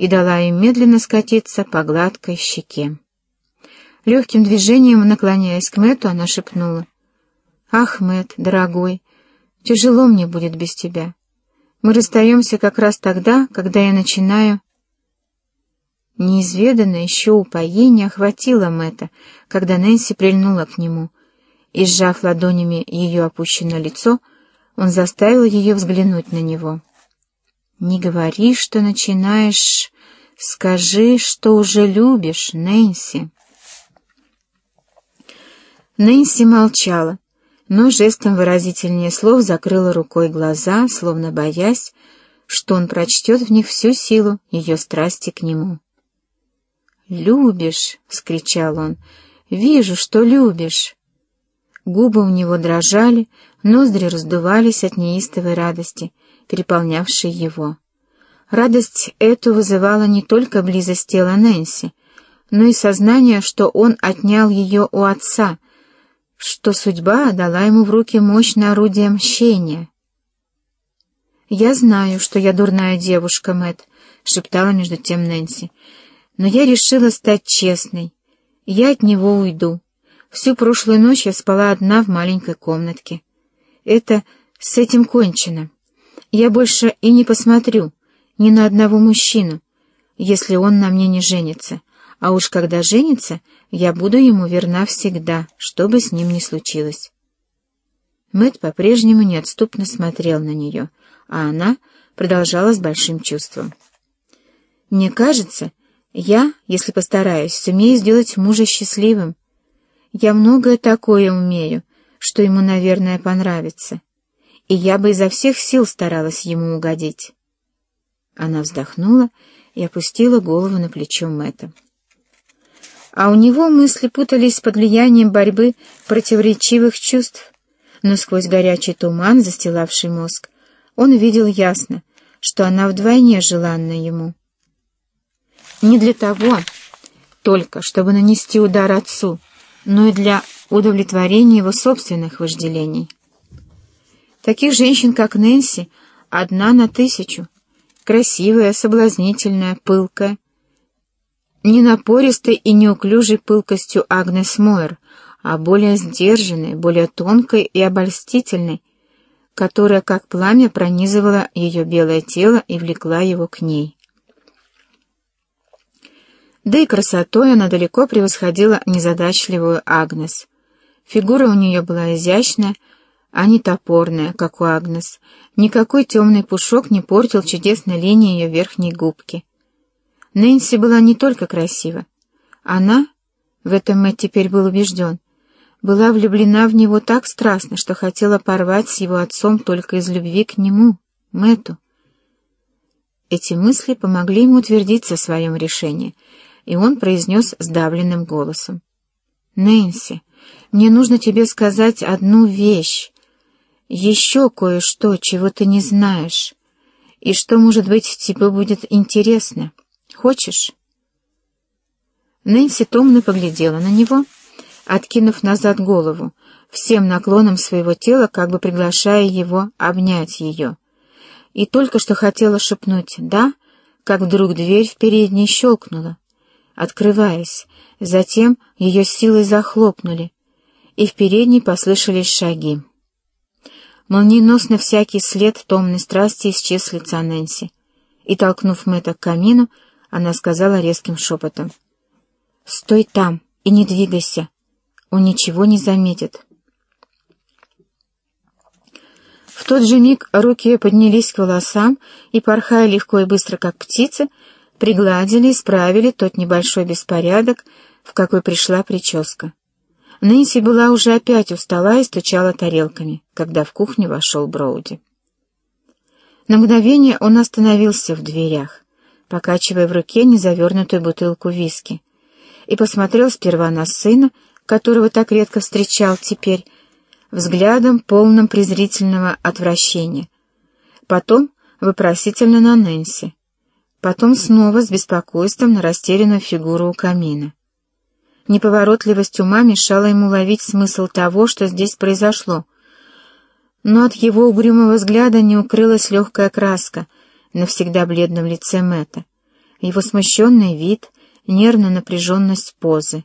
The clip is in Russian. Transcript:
и дала им медленно скатиться по гладкой щеке. Легким движением, наклоняясь к Мэту, она шепнула. «Ах, Мэт, дорогой, тяжело мне будет без тебя. Мы расстаемся как раз тогда, когда я начинаю...» Неизведанное еще упоение охватило Мэтта, когда Нэнси прильнула к нему, и, сжав ладонями ее опущенное лицо, он заставил ее взглянуть на него. «Не говори, что начинаешь... Скажи, что уже любишь, Нэнси». Нэнси молчала, но жестом выразительнее слов закрыла рукой глаза, словно боясь, что он прочтет в них всю силу ее страсти к нему. «Любишь!» — вскричал он. «Вижу, что любишь!» Губы у него дрожали, ноздри раздувались от неистовой радости, переполнявшей его. Радость эту вызывала не только близость тела Нэнси, но и сознание, что он отнял ее у отца, что судьба дала ему в руки мощное орудие мщения. «Я знаю, что я дурная девушка, Мэтт», — шептала между тем Нэнси, — но я решила стать честной. Я от него уйду. Всю прошлую ночь я спала одна в маленькой комнатке. Это с этим кончено. Я больше и не посмотрю ни на одного мужчину, если он на мне не женится. А уж когда женится, я буду ему верна всегда, что бы с ним ни случилось. Мэт по-прежнему неотступно смотрел на нее, а она продолжала с большим чувством. «Мне кажется, я, если постараюсь, сумею сделать мужа счастливым. Я многое такое умею, что ему, наверное, понравится. И я бы изо всех сил старалась ему угодить. Она вздохнула и опустила голову на плечо Мэтта. А у него мысли путались под влиянием борьбы противоречивых чувств, но сквозь горячий туман, застилавший мозг, он видел ясно, что она вдвойне желанна ему. Не для того только, чтобы нанести удар отцу, но и для удовлетворения его собственных вожделений. Таких женщин, как Нэнси, одна на тысячу. Красивая, соблазнительная, пылкая. Не напористой и неуклюжей пылкостью Агнес Мойер, а более сдержанной, более тонкой и обольстительной, которая как пламя пронизывала ее белое тело и влекла его к ней. Да и красотой она далеко превосходила незадачливую Агнес. Фигура у нее была изящная, а не топорная, как у Агнес. Никакой темный пушок не портил чудесной линии ее верхней губки. Нэнси была не только красива. Она, в этом Мэтт теперь был убежден, была влюблена в него так страстно, что хотела порвать с его отцом только из любви к нему, Мэтту. Эти мысли помогли ему утвердиться в своем решении — и он произнес сдавленным голосом. «Нэнси, мне нужно тебе сказать одну вещь, еще кое-что, чего ты не знаешь, и что, может быть, тебе будет интересно. Хочешь?» Нэнси томно поглядела на него, откинув назад голову, всем наклоном своего тела, как бы приглашая его обнять ее. И только что хотела шепнуть «да», как вдруг дверь в передней щелкнула открываясь, затем ее силой захлопнули, и в передней послышались шаги. Молниеносно всякий след томной страсти исчез с лица Нэнси, и, толкнув Мэтта к камину, она сказала резким шепотом, «Стой там и не двигайся, он ничего не заметит». В тот же миг руки поднялись к волосам и, порхая легко и быстро, как птицы, пригладили, и исправили тот небольшой беспорядок, в какой пришла прическа. Нэнси была уже опять у стола и стучала тарелками, когда в кухню вошел Броуди. На мгновение он остановился в дверях, покачивая в руке незавернутую бутылку виски, и посмотрел сперва на сына, которого так редко встречал теперь, взглядом полным презрительного отвращения, потом вопросительно на Нэнси, потом снова с беспокойством на растерянную фигуру у камина. Неповоротливость ума мешала ему ловить смысл того, что здесь произошло. Но от его угрюмого взгляда не укрылась легкая краска на всегда бледном лице Мэтта, его смущенный вид, нервная напряженность позы.